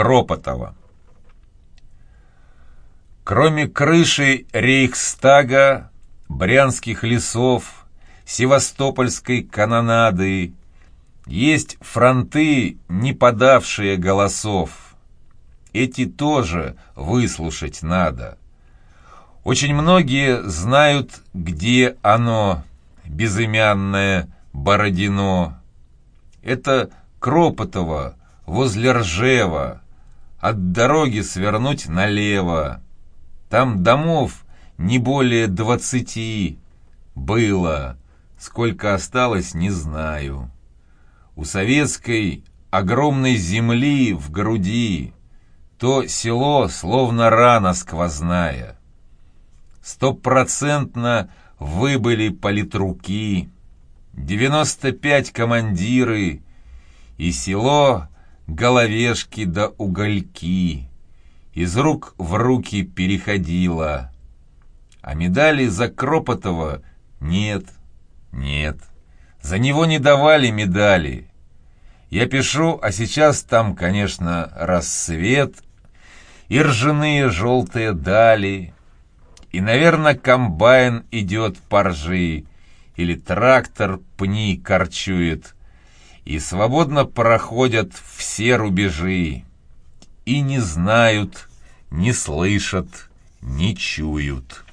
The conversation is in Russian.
Кропотова. Кроме крыши Рейхстага, Брянских лесов, Севастопольской канонады, есть фронты, не подавшие голосов. Эти тоже выслушать надо. Очень многие знают, где оно, безымянное Бородино. Это Кропотово, возле Ржева, от дороги свернуть налево. Там домов не более двадцати было, сколько осталось, не знаю. У советской огромной земли в груди то село словно рана сквозная. Стопроцентно выбыли политруки, девяносто пять командиры, и село головешки да угольки из рук в руки переходило. А медали за Кропотова нет, нет. За него не давали медали. Я пишу, а сейчас там, конечно, рассвет и ржаные желтые дали. И, наверное, комбайн идет по ржи, или трактор пни корчует, и свободно проходят все рубежи, и не знают, не слышат, не чуют».